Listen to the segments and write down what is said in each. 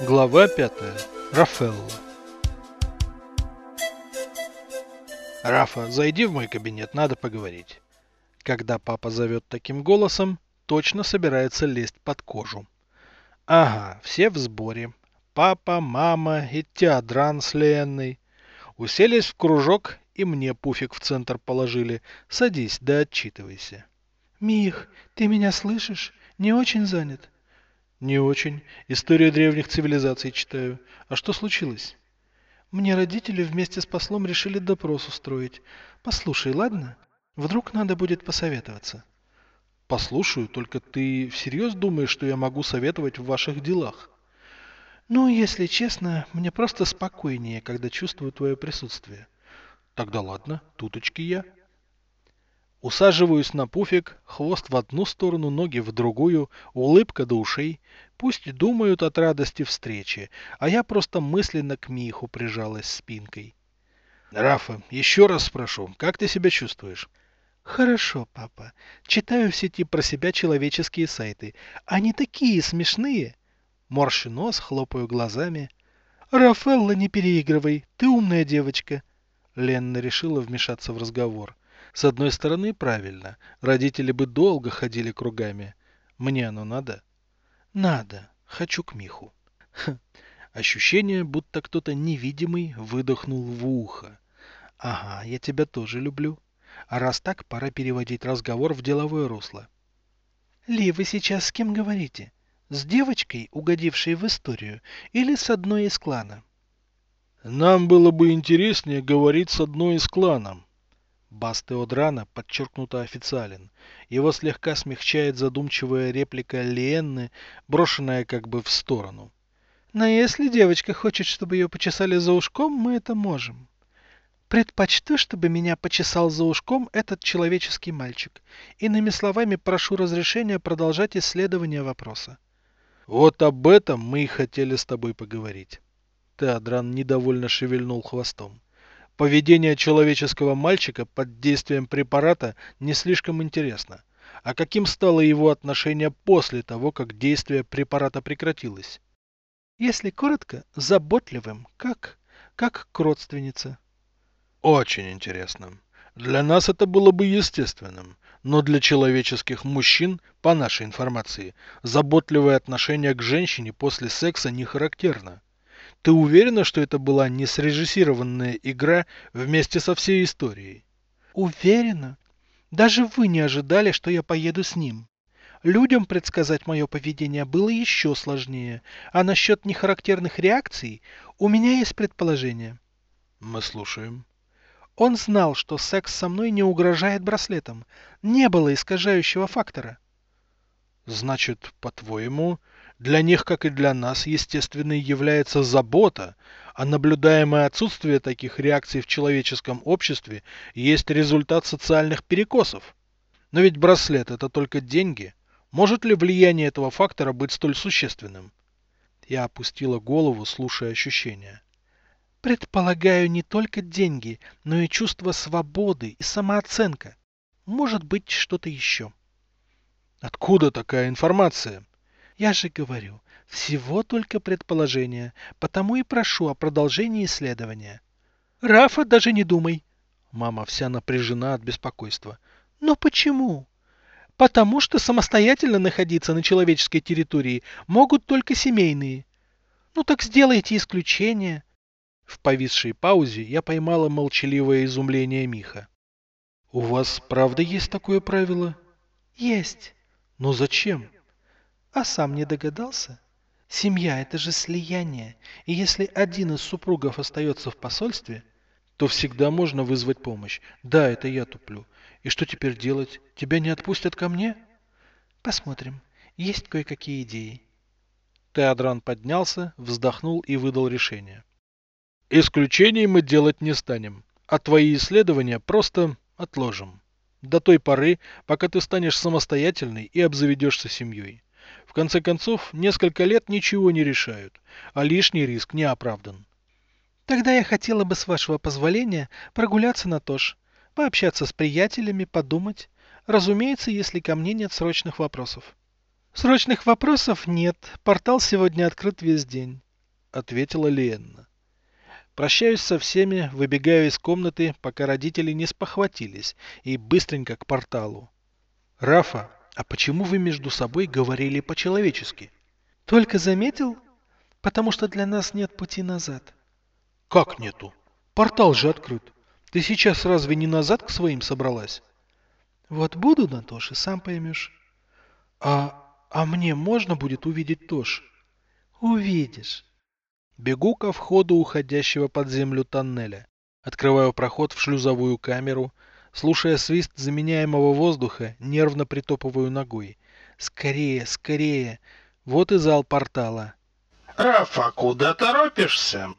Глава 5. Рафаэлла. Рафа, зайди в мой кабинет, надо поговорить. Когда папа зовет таким голосом, точно собирается лезть под кожу. Ага, все в сборе. Папа, мама и Теодран с Леной. Уселись в кружок и мне пуфик в центр положили. Садись, да отчитывайся. Мих, ты меня слышишь? Не очень занят? Не очень. Историю древних цивилизаций читаю. А что случилось? Мне родители вместе с послом решили допрос устроить. Послушай, ладно? Вдруг надо будет посоветоваться. Послушаю, только ты всерьез думаешь, что я могу советовать в ваших делах? Ну, если честно, мне просто спокойнее, когда чувствую твое присутствие. Тогда ладно, туточки я. Усаживаюсь на пуфик, хвост в одну сторону, ноги в другую, улыбка до ушей. Пусть думают от радости встречи, а я просто мысленно к Миху прижалась спинкой. Рафа, еще раз спрошу, как ты себя чувствуешь? Хорошо, папа. Читаю в сети про себя человеческие сайты. Они такие смешные. Морщу нос, хлопаю глазами. Рафаэлла, не переигрывай, ты умная девочка. Ленна решила вмешаться в разговор. С одной стороны, правильно. Родители бы долго ходили кругами. Мне оно надо? Надо. Хочу к Миху. Ха. Ощущение, будто кто-то невидимый выдохнул в ухо. Ага, я тебя тоже люблю. А раз так, пора переводить разговор в деловое русло. Ли, вы сейчас с кем говорите? С девочкой, угодившей в историю, или с одной из клана? Нам было бы интереснее говорить с одной из кланов. Бас Теодрана подчеркнуто официален. Его слегка смягчает задумчивая реплика Ленны, брошенная как бы в сторону. Но если девочка хочет, чтобы ее почесали за ушком, мы это можем. Предпочту, чтобы меня почесал за ушком этот человеческий мальчик. Иными словами, прошу разрешения продолжать исследование вопроса. Вот об этом мы и хотели с тобой поговорить. Теодран недовольно шевельнул хвостом. Поведение человеческого мальчика под действием препарата не слишком интересно. А каким стало его отношение после того, как действие препарата прекратилось? Если коротко, заботливым, как, как к родственнице. Очень интересно. Для нас это было бы естественным, но для человеческих мужчин, по нашей информации, заботливое отношение к женщине после секса не характерно. Ты уверена, что это была не срежиссированная игра вместе со всей историей? Уверена. Даже вы не ожидали, что я поеду с ним. Людям предсказать мое поведение было еще сложнее, а насчет нехарактерных реакций у меня есть предположение. Мы слушаем. Он знал, что секс со мной не угрожает браслетом. Не было искажающего фактора. Значит, по-твоему, для них, как и для нас, естественной является забота, а наблюдаемое отсутствие таких реакций в человеческом обществе есть результат социальных перекосов. Но ведь браслет это только деньги. Может ли влияние этого фактора быть столь существенным? Я опустила голову, слушая ощущения. Предполагаю не только деньги, но и чувство свободы и самооценка. Может быть, что-то еще. Откуда такая информация? Я же говорю, всего только предположение, потому и прошу о продолжении исследования. Рафа, даже не думай. Мама вся напряжена от беспокойства. Но почему? Потому что самостоятельно находиться на человеческой территории могут только семейные. Ну так сделайте исключение. В повисшей паузе я поймала молчаливое изумление Миха. У вас правда есть такое правило? Есть. Но зачем? А сам не догадался? Семья – это же слияние, и если один из супругов остается в посольстве, то всегда можно вызвать помощь. Да, это я туплю. И что теперь делать? Тебя не отпустят ко мне? Посмотрим. Есть кое-какие идеи. Теодран поднялся, вздохнул и выдал решение. Исключений мы делать не станем, а твои исследования просто отложим. До той поры, пока ты станешь самостоятельной и обзаведешься семьей. В конце концов, несколько лет ничего не решают, а лишний риск не оправдан. Тогда я хотела бы, с вашего позволения, прогуляться на ТОЖ, пообщаться с приятелями, подумать. Разумеется, если ко мне нет срочных вопросов. Срочных вопросов нет. Портал сегодня открыт весь день, ответила Ленна. Прощаюсь со всеми, выбегаю из комнаты, пока родители не спохватились, и быстренько к порталу. Рафа, а почему вы между собой говорили по-человечески? Только заметил? Потому что для нас нет пути назад. Как нету? Портал же открыт. Ты сейчас разве не назад к своим собралась? Вот буду, Натоша, сам поймешь. А а мне можно будет увидеть Тош? Увидишь. Бегу ко входу уходящего под землю тоннеля. Открываю проход в шлюзовую камеру. Слушая свист заменяемого воздуха, нервно притопываю ногой. Скорее, скорее. Вот и зал портала. «Рафа, куда торопишься?»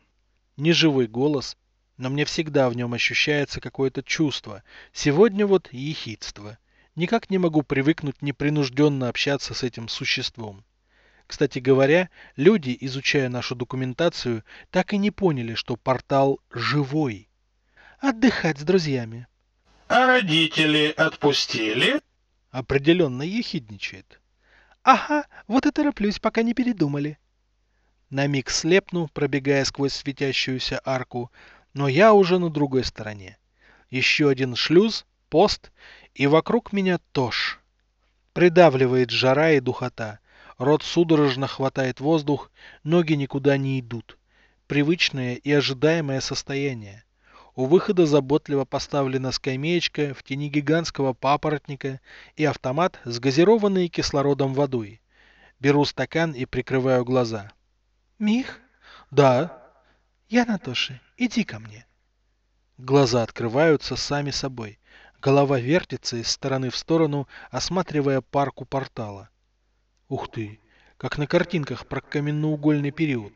Неживой голос, но мне всегда в нем ощущается какое-то чувство. Сегодня вот ехидство. Никак не могу привыкнуть непринужденно общаться с этим существом. Кстати говоря, люди, изучая нашу документацию, так и не поняли, что портал живой. Отдыхать с друзьями. А родители отпустили? Определенно ехидничает. Ага, вот и тороплюсь, пока не передумали. На миг слепну, пробегая сквозь светящуюся арку, но я уже на другой стороне. Еще один шлюз, пост, и вокруг меня тож. Придавливает жара и духота. Рот судорожно хватает воздух, ноги никуда не идут. Привычное и ожидаемое состояние. У выхода заботливо поставлена скамеечка в тени гигантского папоротника и автомат с газированной кислородом водой. Беру стакан и прикрываю глаза. «Мих?» «Да». «Я Натоши, иди ко мне». Глаза открываются сами собой. Голова вертится из стороны в сторону, осматривая парку портала. Ух ты, как на картинках про каменноугольный период.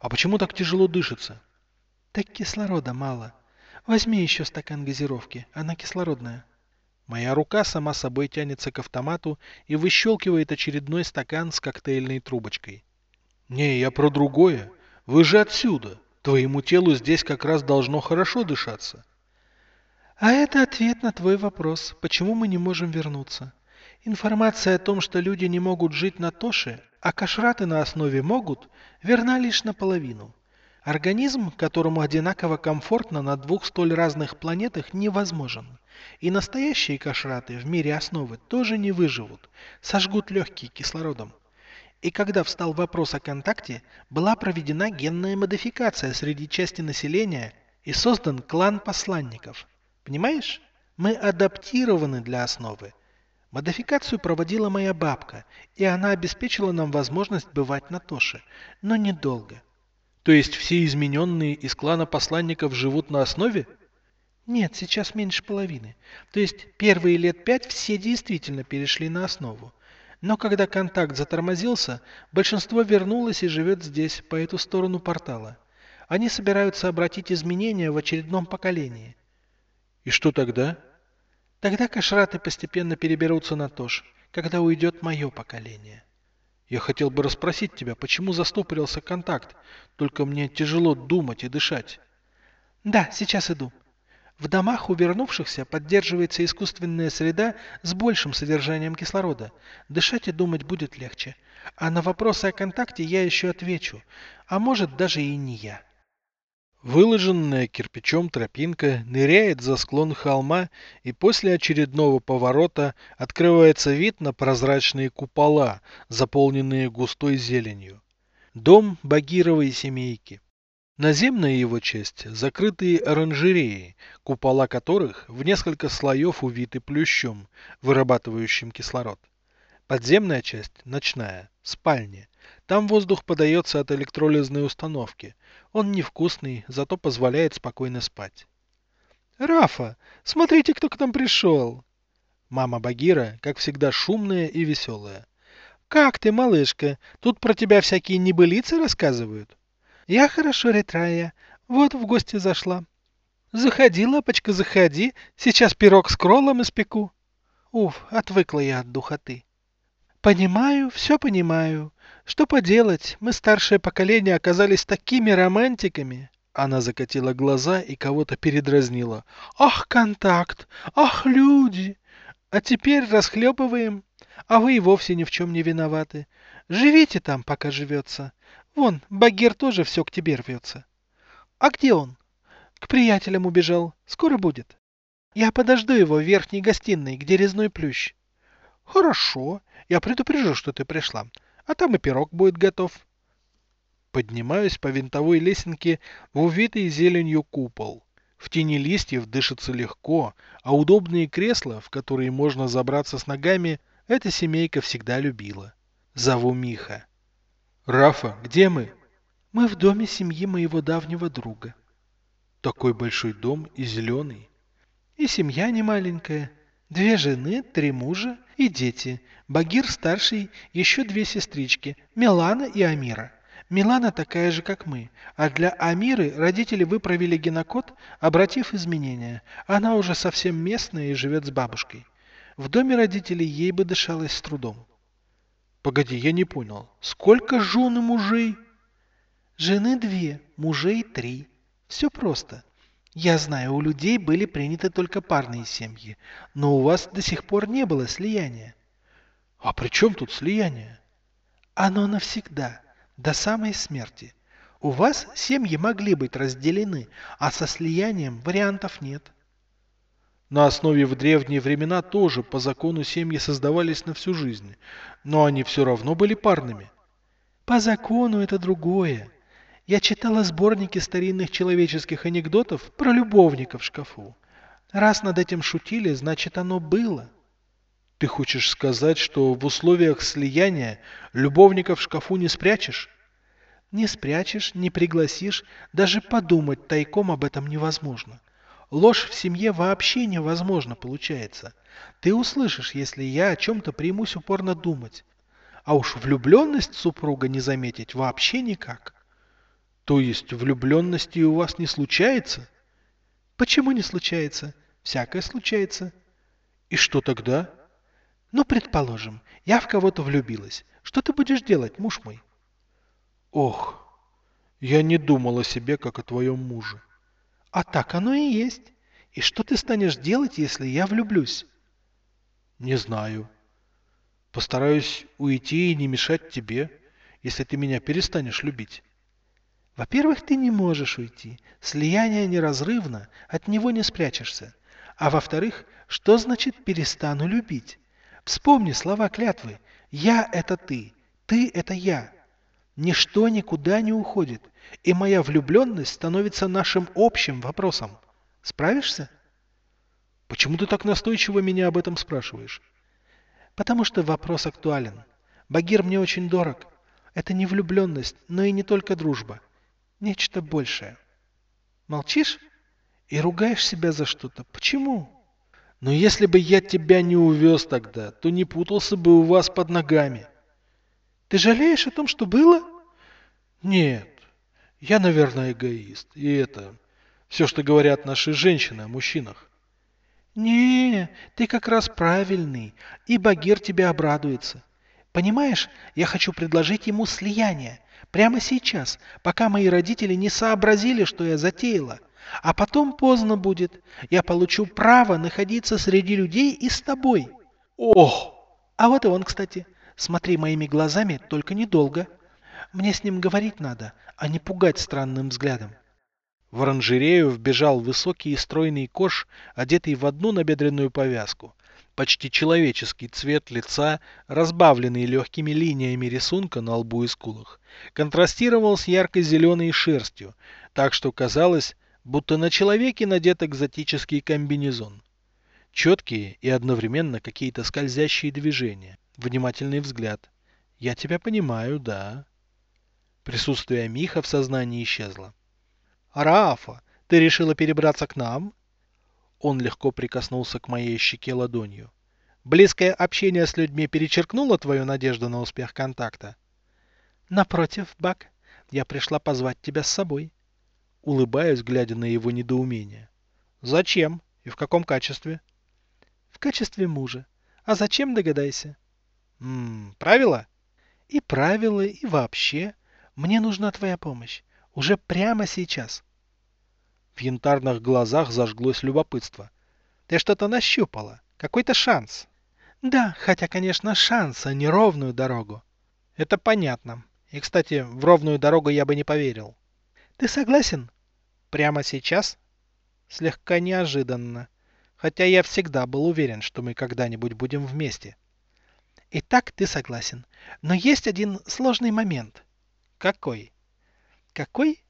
А почему так тяжело дышится? Так кислорода мало. Возьми еще стакан газировки, она кислородная. Моя рука сама собой тянется к автомату и выщелкивает очередной стакан с коктейльной трубочкой. Не, я про другое. Вы же отсюда. Твоему телу здесь как раз должно хорошо дышаться. А это ответ на твой вопрос, почему мы не можем вернуться. Информация о том, что люди не могут жить на Тоше, а кашраты на основе могут, верна лишь наполовину. Организм, которому одинаково комфортно на двух столь разных планетах, невозможен. И настоящие кашраты в мире основы тоже не выживут, сожгут легкие кислородом. И когда встал вопрос о контакте, была проведена генная модификация среди части населения и создан клан посланников – Понимаешь? Мы адаптированы для основы. Модификацию проводила моя бабка, и она обеспечила нам возможность бывать на Тоше, но недолго. То есть все измененные из клана посланников живут на основе? Нет, сейчас меньше половины. То есть первые лет пять все действительно перешли на основу. Но когда контакт затормозился, большинство вернулось и живет здесь, по эту сторону портала. Они собираются обратить изменения в очередном поколении. И что тогда? Тогда кашраты постепенно переберутся на Тош, когда уйдет мое поколение. Я хотел бы расспросить тебя, почему застопорился контакт, только мне тяжело думать и дышать. Да, сейчас иду. В домах у вернувшихся поддерживается искусственная среда с большим содержанием кислорода. Дышать и думать будет легче. А на вопросы о контакте я еще отвечу. А может даже и не я. Выложенная кирпичом тропинка ныряет за склон холма, и после очередного поворота открывается вид на прозрачные купола, заполненные густой зеленью. Дом Багировой семейки. Наземная его часть – закрытые оранжереи, купола которых в несколько слоев увиты плющом, вырабатывающим кислород. Подземная часть – ночная, спальня. Там воздух подается от электролизной установки. Он невкусный, зато позволяет спокойно спать. «Рафа, смотрите, кто к нам пришел!» Мама Багира, как всегда, шумная и веселая. «Как ты, малышка? Тут про тебя всякие небылицы рассказывают?» «Я хорошо, Ретрая. Вот в гости зашла». «Заходи, лапочка, заходи. Сейчас пирог с кроллом испеку». Уф, отвыкла я от духоты. «Понимаю, все понимаю. Что поделать, мы старшее поколение оказались такими романтиками. Она закатила глаза и кого-то передразнила. Ах, контакт! Ах, люди! А теперь расхлебываем. А вы и вовсе ни в чем не виноваты. Живите там, пока живется. Вон, Багир тоже все к тебе рвется. А где он? К приятелям убежал. Скоро будет. Я подожду его в верхней гостиной, где резной плющ. Хорошо. Я предупрежу, что ты пришла. А там и пирог будет готов. Поднимаюсь по винтовой лесенке в увитый зеленью купол. В тени листьев дышится легко, а удобные кресла, в которые можно забраться с ногами, эта семейка всегда любила. Зову Миха. «Рафа, где мы?» «Мы в доме семьи моего давнего друга». «Такой большой дом и зеленый». «И семья не маленькая. Две жены, три мужа и дети. Багир старший, еще две сестрички, Милана и Амира. Милана такая же, как мы, а для Амиры родители выправили генокод, обратив изменения. Она уже совсем местная и живет с бабушкой. В доме родителей ей бы дышалось с трудом. Погоди, я не понял. Сколько жен и мужей? Жены две, мужей три. Все просто. Я знаю, у людей были приняты только парные семьи, но у вас до сих пор не было слияния. А при чем тут слияние? Оно навсегда. До самой смерти. У вас семьи могли быть разделены, а со слиянием вариантов нет. На основе в древние времена тоже по закону семьи создавались на всю жизнь, но они все равно были парными. По закону это другое. Я читала сборники старинных человеческих анекдотов про любовника в шкафу. Раз над этим шутили, значит оно было. Ты хочешь сказать, что в условиях слияния любовника в шкафу не спрячешь? Не спрячешь, не пригласишь, даже подумать тайком об этом невозможно. Ложь в семье вообще невозможно получается. Ты услышишь, если я о чем-то примусь упорно думать. А уж влюбленность супруга не заметить вообще никак. То есть влюбленности у вас не случается? Почему не случается? Всякое случается. И что тогда? Ну, предположим, я в кого-то влюбилась. Что ты будешь делать, муж мой? Ох, я не думал о себе, как о твоем муже. А так оно и есть. И что ты станешь делать, если я влюблюсь? Не знаю. Постараюсь уйти и не мешать тебе, если ты меня перестанешь любить. Во-первых, ты не можешь уйти. Слияние неразрывно, от него не спрячешься. А во-вторых, что значит перестану любить? Вспомни слова клятвы. Я – это ты, ты – это я. Ничто никуда не уходит, и моя влюбленность становится нашим общим вопросом. Справишься? Почему ты так настойчиво меня об этом спрашиваешь? Потому что вопрос актуален. Багир мне очень дорог. Это не влюбленность, но и не только дружба. Нечто большее. Молчишь? И ругаешь себя за что-то. Почему? Но если бы я тебя не увез тогда, то не путался бы у вас под ногами. Ты жалеешь о том, что было? Нет. Я, наверное, эгоист. И это... Все, что говорят наши женщины о мужчинах. Не, ты как раз правильный, и Багир тебе обрадуется. Понимаешь, я хочу предложить ему слияние. Прямо сейчас, пока мои родители не сообразили, что я затеяла. А потом поздно будет. Я получу право находиться среди людей и с тобой. Ох! А вот и он, кстати. Смотри моими глазами, только недолго. Мне с ним говорить надо, а не пугать странным взглядом. В оранжерею вбежал высокий и стройный кош, одетый в одну набедренную повязку. Почти человеческий цвет лица, разбавленный легкими линиями рисунка на лбу и скулах, контрастировал с ярко-зеленой шерстью, так что казалось, будто на человеке надет экзотический комбинезон. Четкие и одновременно какие-то скользящие движения, внимательный взгляд. Я тебя понимаю, да. Присутствие Миха в сознании исчезло. «Рафа, ты решила перебраться к нам?» Он легко прикоснулся к моей щеке ладонью. «Близкое общение с людьми перечеркнуло твою надежду на успех контакта?» «Напротив, Бак, я пришла позвать тебя с собой». Улыбаюсь, глядя на его недоумение. «Зачем? И в каком качестве?» «В качестве мужа. А зачем, догадайся?» «Ммм, правила?» «И правила, и вообще. Мне нужна твоя помощь. Уже прямо сейчас». В янтарных глазах зажглось любопытство. «Ты что-то нащупала? Какой-то шанс?» Да, хотя, конечно, шанс, а не ровную дорогу. Это понятно. И, кстати, в ровную дорогу я бы не поверил. Ты согласен? Прямо сейчас? Слегка неожиданно. Хотя я всегда был уверен, что мы когда-нибудь будем вместе. Итак, ты согласен. Но есть один сложный момент. Какой? Какой?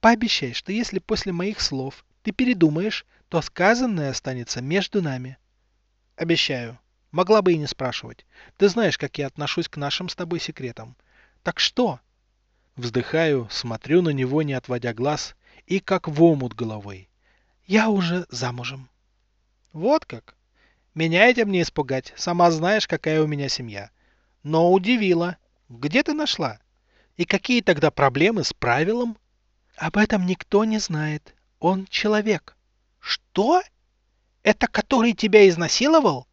Пообещай, что если после моих слов ты передумаешь, то сказанное останется между нами. Обещаю. Могла бы и не спрашивать. Ты знаешь, как я отношусь к нашим с тобой секретам. Так что? Вздыхаю, смотрю на него, не отводя глаз, и как в омут головой. Я уже замужем. Вот как? Меня этим не испугать, сама знаешь, какая у меня семья. Но удивила. Где ты нашла? И какие тогда проблемы с правилом? Об этом никто не знает. Он человек. Что? Это который тебя изнасиловал?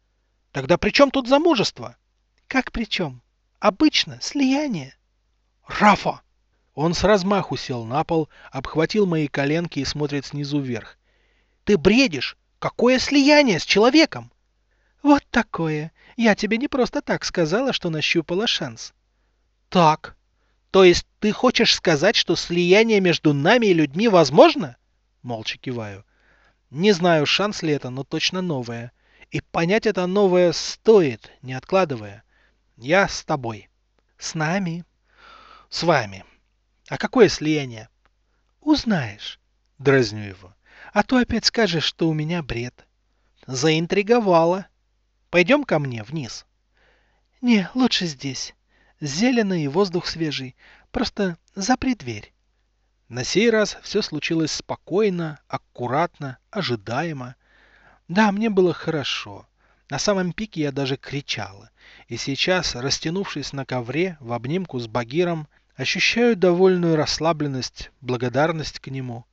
Тогда при чем тут замужество? Как при чем? Обычно слияние. Рафа! Он с размаху сел на пол, обхватил мои коленки и смотрит снизу вверх. Ты бредишь! Какое слияние с человеком? Вот такое. Я тебе не просто так сказала, что нащупала шанс. Так. То есть ты хочешь сказать, что слияние между нами и людьми возможно? Молча киваю. Не знаю, шанс ли это, но точно новое. И понять это новое стоит, не откладывая. Я с тобой. С нами. С вами. А какое слияние? Узнаешь. Дразню его. А то опять скажешь, что у меня бред. Заинтриговала. Пойдем ко мне вниз. Не, лучше здесь. Зелено и воздух свежий. Просто запри дверь. На сей раз все случилось спокойно, аккуратно, ожидаемо. Да, мне было хорошо. На самом пике я даже кричала. И сейчас, растянувшись на ковре в обнимку с Багиром, ощущаю довольную расслабленность, благодарность к нему.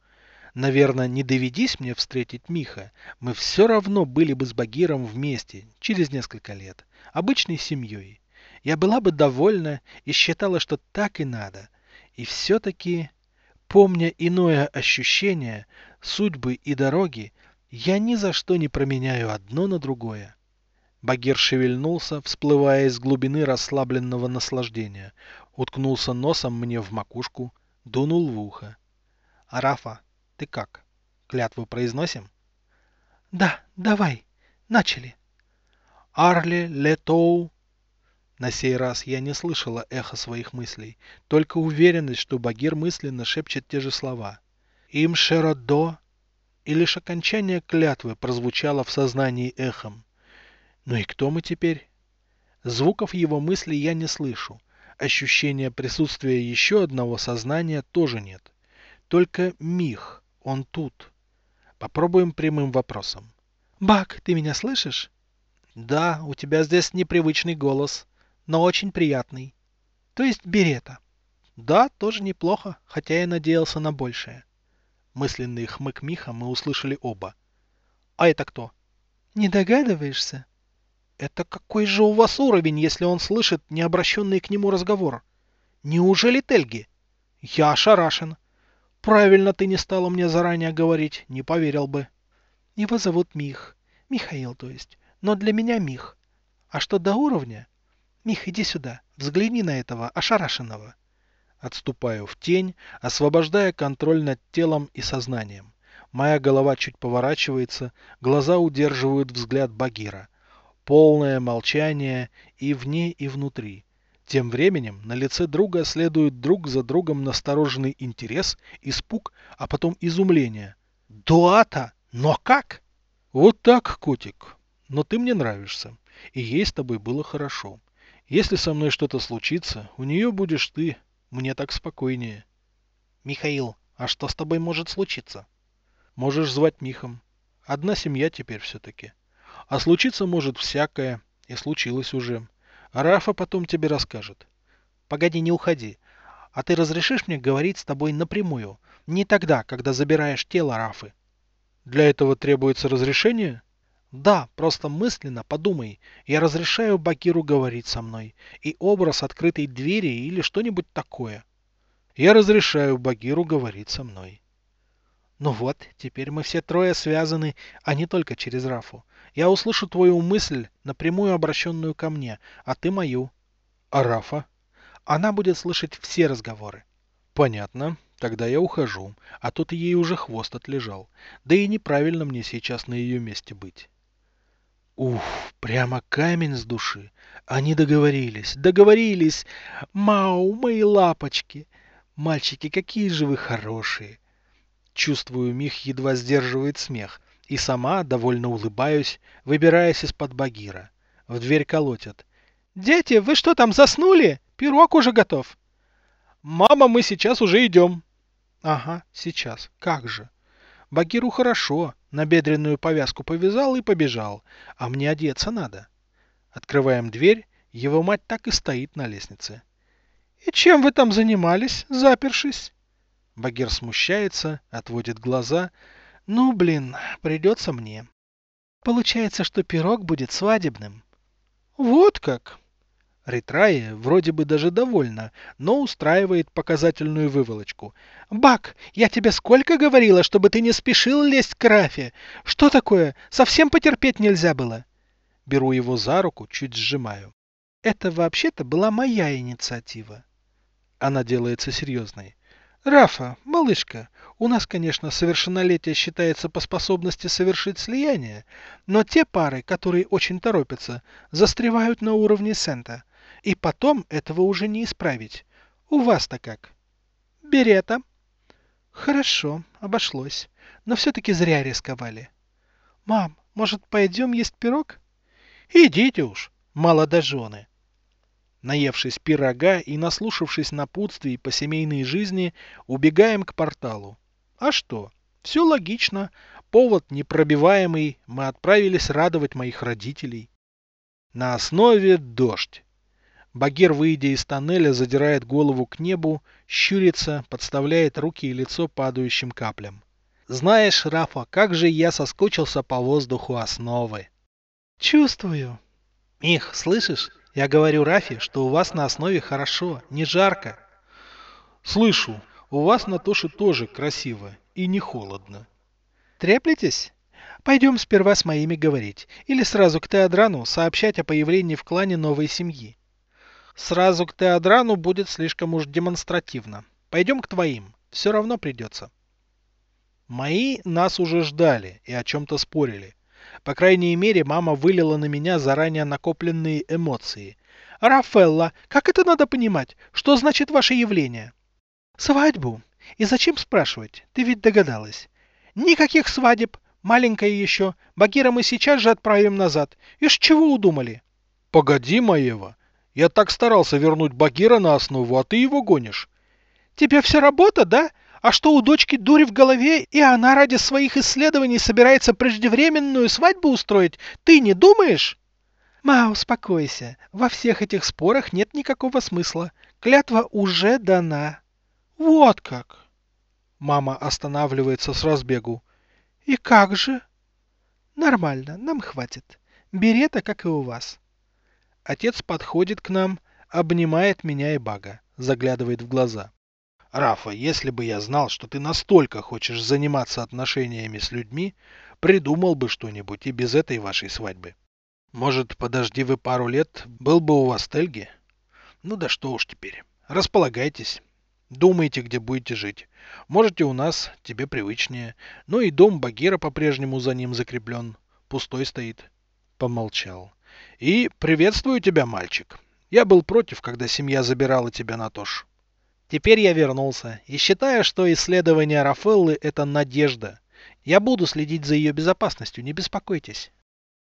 Наверное, не доведись мне встретить Миха, мы все равно были бы с Багиром вместе через несколько лет, обычной семьей. Я была бы довольна и считала, что так и надо. И все-таки, помня иное ощущение, судьбы и дороги, я ни за что не променяю одно на другое. Багир шевельнулся, всплывая из глубины расслабленного наслаждения, уткнулся носом мне в макушку, дунул в ухо. «Арафа, ты как? Клятву произносим? Да, давай. Начали. Арли Летоу. На сей раз я не слышала эхо своих мыслей, только уверенность, что Багир мысленно шепчет те же слова. Им Шеродо. И лишь окончание клятвы прозвучало в сознании эхом. Ну и кто мы теперь? Звуков его мыслей я не слышу. Ощущения присутствия еще одного сознания тоже нет. Только Мих, он тут. Попробуем прямым вопросом. Бак, ты меня слышишь? Да, у тебя здесь непривычный голос, но очень приятный. То есть берета. Да, тоже неплохо, хотя я надеялся на большее. Мысленный хмык Миха мы услышали оба. А это кто? Не догадываешься? Это какой же у вас уровень, если он слышит необращенный к нему разговор? Неужели Тельги? Я ошарашен. Правильно ты не стала мне заранее говорить, не поверил бы. Его зовут Мих. Михаил, то есть. Но для меня Мих. А что до уровня? Мих, иди сюда. Взгляни на этого ошарашенного. Отступаю в тень, освобождая контроль над телом и сознанием. Моя голова чуть поворачивается, глаза удерживают взгляд Багира. Полное молчание и вне, и внутри. Тем временем на лице друга следует друг за другом настороженный интерес, испуг, а потом изумление. «Дуата? Но как?» «Вот так, котик. Но ты мне нравишься. И ей с тобой было хорошо. Если со мной что-то случится, у нее будешь ты. Мне так спокойнее». «Михаил, а что с тобой может случиться?» «Можешь звать Михом. Одна семья теперь все-таки. А случиться может всякое, и случилось уже. Рафа потом тебе расскажет. Погоди, не уходи. А ты разрешишь мне говорить с тобой напрямую? Не тогда, когда забираешь тело Рафы. Для этого требуется разрешение? Да, просто мысленно подумай. Я разрешаю Бакиру говорить со мной. И образ открытой двери или что-нибудь такое. Я разрешаю Багиру говорить со мной. Ну вот, теперь мы все трое связаны, а не только через Рафу. Я услышу твою мысль, напрямую обращенную ко мне, а ты мою. А Рафа? Она будет слышать все разговоры. Понятно. Тогда я ухожу, а тут ей уже хвост отлежал. Да и неправильно мне сейчас на ее месте быть. Уф, прямо камень с души. Они договорились, договорились. Мау, мои лапочки. Мальчики, какие же вы хорошие. Чувствую, Мих едва сдерживает смех. И сама, довольно улыбаюсь, выбираясь из-под багира. В дверь колотят. «Дети, вы что там, заснули? Пирог уже готов». «Мама, мы сейчас уже идем». «Ага, сейчас. Как же». Багиру хорошо, набедренную повязку повязал и побежал, а мне одеться надо. Открываем дверь, его мать так и стоит на лестнице. «И чем вы там занимались, запершись?» Багир смущается, отводит глаза. «Ну, блин, придется мне». «Получается, что пирог будет свадебным». «Вот как!» Ритрая вроде бы даже довольна, но устраивает показательную выволочку. «Бак, я тебе сколько говорила, чтобы ты не спешил лезть к Рафе? Что такое? Совсем потерпеть нельзя было?» Беру его за руку, чуть сжимаю. «Это вообще-то была моя инициатива». Она делается серьезной. «Рафа, малышка, у нас, конечно, совершеннолетие считается по способности совершить слияние, но те пары, которые очень торопятся, застревают на уровне сента. И потом этого уже не исправить. У вас-то как? Берета. Хорошо, обошлось. Но все-таки зря рисковали. Мам, может, пойдем есть пирог? Идите уж, молодожены. Наевшись пирога и наслушавшись напутствий по семейной жизни, убегаем к порталу. А что? Все логично. Повод непробиваемый. Мы отправились радовать моих родителей. На основе дождь. Багир, выйдя из тоннеля, задирает голову к небу, щурится, подставляет руки и лицо падающим каплям. Знаешь, Рафа, как же я соскучился по воздуху основы. Чувствую. Мих, слышишь? Я говорю Рафе, что у вас на основе хорошо, не жарко. Слышу, у вас на Тоше тоже красиво и не холодно. Треплетесь? Пойдем сперва с моими говорить. Или сразу к Теодрану сообщать о появлении в клане новой семьи. Сразу к Теодрану будет слишком уж демонстративно. Пойдем к твоим. Все равно придется. Мои нас уже ждали и о чем-то спорили. По крайней мере, мама вылила на меня заранее накопленные эмоции. «Рафелла, как это надо понимать? Что значит ваше явление?» «Свадьбу. И зачем спрашивать? Ты ведь догадалась». «Никаких свадеб. Маленькая еще. Багира мы сейчас же отправим назад. И с чего удумали?» «Погоди, Маева. Я так старался вернуть Багира на основу, а ты его гонишь. Тебе вся работа, да? А что у дочки дурь в голове, и она ради своих исследований собирается преждевременную свадьбу устроить? Ты не думаешь? Ма, успокойся. Во всех этих спорах нет никакого смысла. Клятва уже дана. Вот как. Мама останавливается с разбегу. И как же? Нормально, нам хватит. Берета, как и у вас. Отец подходит к нам, обнимает меня и Бага, заглядывает в глаза. Рафа, если бы я знал, что ты настолько хочешь заниматься отношениями с людьми, придумал бы что-нибудь и без этой вашей свадьбы. Может, подожди вы пару лет, был бы у вас Тельги? Ну да что уж теперь. Располагайтесь. Думайте, где будете жить. Можете у нас, тебе привычнее. Ну и дом Багира по-прежнему за ним закреплен. Пустой стоит. Помолчал. И приветствую тебя, мальчик. Я был против, когда семья забирала тебя на Тош. Теперь я вернулся и считаю, что исследование Рафеллы – это надежда. Я буду следить за ее безопасностью, не беспокойтесь.